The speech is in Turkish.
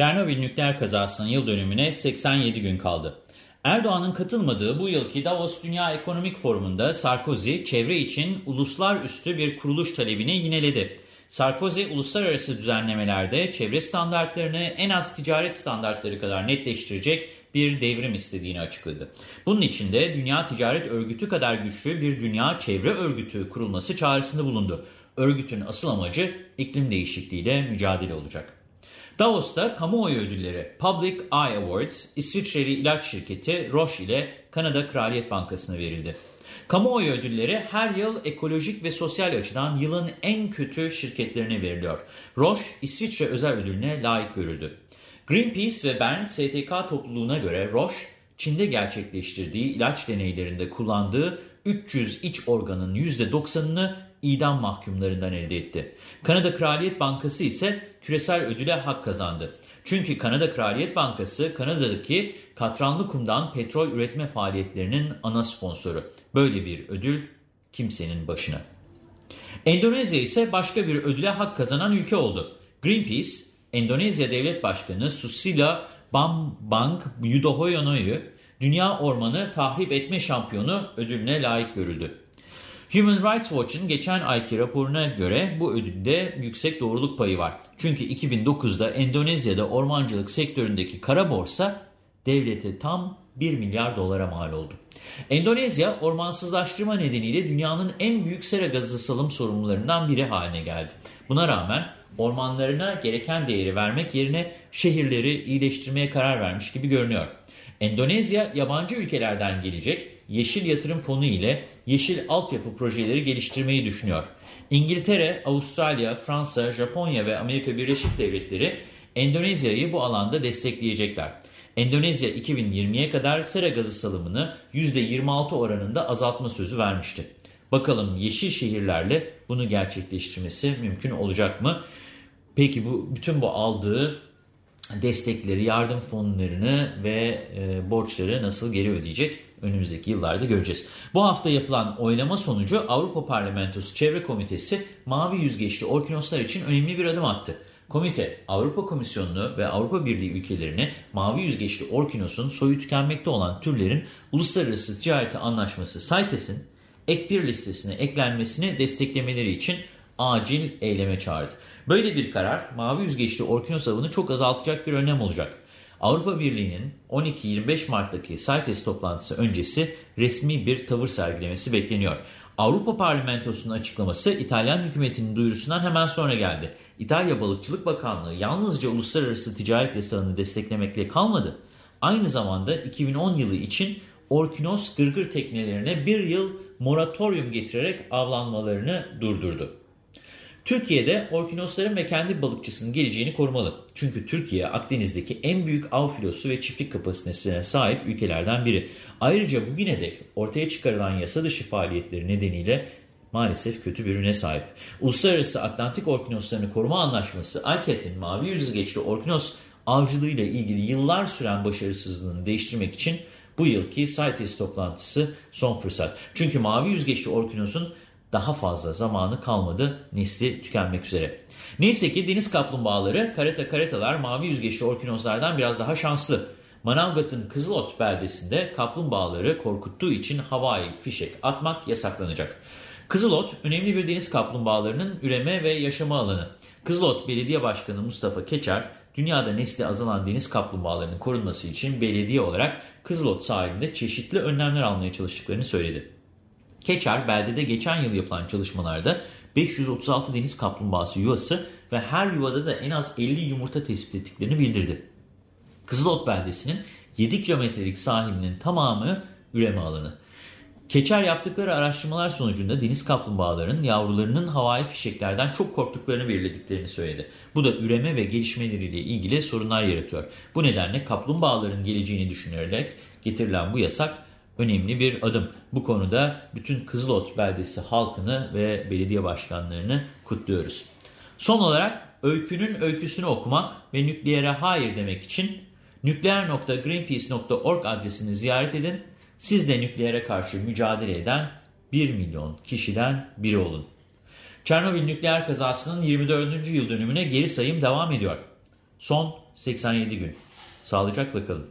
Çernobil nükleer kazasının yıl dönümüne 87 gün kaldı. Erdoğan'ın katılmadığı bu yılki Davos Dünya Ekonomik Forumu'nda Sarkozy, çevre için uluslararası bir kuruluş talebini yineledi. Sarkozy, uluslararası düzenlemelerde çevre standartlarını en az ticaret standartları kadar netleştirecek bir devrim istediğini açıkladı. Bunun için de Dünya Ticaret Örgütü kadar güçlü bir dünya çevre örgütü kurulması çağrısında bulundu. Örgütün asıl amacı iklim değişikliğiyle mücadele olacak. Davos'ta kamuoyu ödülleri Public Eye Awards, İsviçreli ilaç şirketi Roche ile Kanada Kraliyet Bankası'na verildi. Kamuoyu ödülleri her yıl ekolojik ve sosyal açıdan yılın en kötü şirketlerine veriliyor. Roche, İsviçre özel ödülüne layık görüldü. Greenpeace ve Bern STK topluluğuna göre Roche, Çin'de gerçekleştirdiği ilaç deneylerinde kullandığı 300 iç organın %90'ını idam mahkumlarından elde etti. Kanada Kraliyet Bankası ise küresel ödüle hak kazandı. Çünkü Kanada Kraliyet Bankası Kanada'daki katranlı kumdan petrol üretme faaliyetlerinin ana sponsoru. Böyle bir ödül kimsenin başına. Endonezya ise başka bir ödüle hak kazanan ülke oldu. Greenpeace, Endonezya Devlet Başkanı Susila Bambang Yudhoyono'yu Dünya Ormanı Tahrip Etme Şampiyonu ödülüne layık görüldü. Human Rights Watch'ın geçen ayki raporuna göre bu ödülde yüksek doğruluk payı var. Çünkü 2009'da Endonezya'da ormancılık sektöründeki kara borsa devlete tam 1 milyar dolara mal oldu. Endonezya ormansızlaştırma nedeniyle dünyanın en büyük sera gazı salım sorumlularından biri haline geldi. Buna rağmen ormanlarına gereken değeri vermek yerine şehirleri iyileştirmeye karar vermiş gibi görünüyor. Endonezya yabancı ülkelerden gelecek Yeşil Yatırım Fonu ile yeşil altyapı projeleri geliştirmeyi düşünüyor. İngiltere, Avustralya, Fransa, Japonya ve Amerika Birleşik Devletleri Endonezya'yı bu alanda destekleyecekler. Endonezya 2020'ye kadar sera gazı salımını %26 oranında azaltma sözü vermişti. Bakalım yeşil şehirlerle bunu gerçekleştirmesi mümkün olacak mı? Peki bu bütün bu aldığı destekleri, yardım fonlarını ve e, borçları nasıl geri ödeyecek? Önümüzdeki yıllarda göreceğiz. Bu hafta yapılan oylama sonucu Avrupa Parlamentosu Çevre Komitesi mavi yüzgeçli orkinoslar için önemli bir adım attı. Komite, Avrupa Komisyonu'nu ve Avrupa Birliği ülkelerini mavi yüzgeçli orkinosun soyu tükenmekte olan türlerin uluslararası ticareti anlaşması CITES'in ek bir listesine eklenmesini desteklemeleri için acil eyleme çağırdı. Böyle bir karar mavi yüzgeçli orkinos avını çok azaltacak bir önlem olacak. Avrupa Birliği'nin 12-25 Mart'taki CITES toplantısı öncesi resmi bir tavır sergilemesi bekleniyor. Avrupa Parlamentosu'nun açıklaması İtalyan hükümetinin duyurusundan hemen sonra geldi. İtalya Balıkçılık Bakanlığı yalnızca uluslararası ticaret yasağını desteklemekle kalmadı. Aynı zamanda 2010 yılı için Orkinos gırgır teknelerine bir yıl moratorium getirerek avlanmalarını durdurdu. Türkiye'de orkinosların ve kendi balıkçısının geleceğini korumalı. Çünkü Türkiye Akdeniz'deki en büyük av filosu ve çiftlik kapasitesine sahip ülkelerden biri. Ayrıca bugüne dek ortaya çıkarılan yasa dışı faaliyetleri nedeniyle maalesef kötü bir ürüne sahip. Uluslararası Atlantik Orkinoslarını Koruma Anlaşması, AKET'in mavi yüzgeçli orkinos avcılığıyla ilgili yıllar süren başarısızlığını değiştirmek için bu yılki CITES toplantısı son fırsat. Çünkü mavi yüzgeçli orkinosun daha fazla zamanı kalmadı nesli tükenmek üzere. Neyse ki deniz kaplumbağaları kareta karetalar mavi yüzgeçli orkinoslardan biraz daha şanslı. Manavgat'ın Kızılot beldesinde kaplumbağaları korkuttuğu için havai fişek atmak yasaklanacak. Kızılot önemli bir deniz kaplumbağalarının üreme ve yaşama alanı. Kızılot Belediye Başkanı Mustafa Keçer, dünyada nesli azalan deniz kaplumbağalarının korunması için belediye olarak Kızılot sahilinde çeşitli önlemler almaya çalıştıklarını söyledi. Keçer beldede geçen yıl yapılan çalışmalarda 536 deniz kaplumbağası yuvası ve her yuvada da en az 50 yumurta tespit ettiklerini bildirdi. Kızılot beldesinin 7 kilometrelik sahilinin tamamı üreme alanı. Keçer yaptıkları araştırmalar sonucunda deniz kaplumbağalarının yavrularının havai fişeklerden çok korktuklarını belirlediklerini söyledi. Bu da üreme ve gelişmeleriyle ilgili sorunlar yaratıyor. Bu nedenle kaplumbağaların geleceğini düşünerek getirilen bu yasak önemli bir adım. Bu konuda bütün Kızılot beldesi halkını ve belediye başkanlarını kutluyoruz. Son olarak öykünün öyküsünü okumak ve nükleere hayır demek için nükleer.greenpeace.org adresini ziyaret edin. Siz de nükleere karşı mücadele eden 1 milyon kişiden biri olun. Çernobil nükleer kazasının 24. yıl dönümüne geri sayım devam ediyor. Son 87 gün. Sağlıcakla kalın.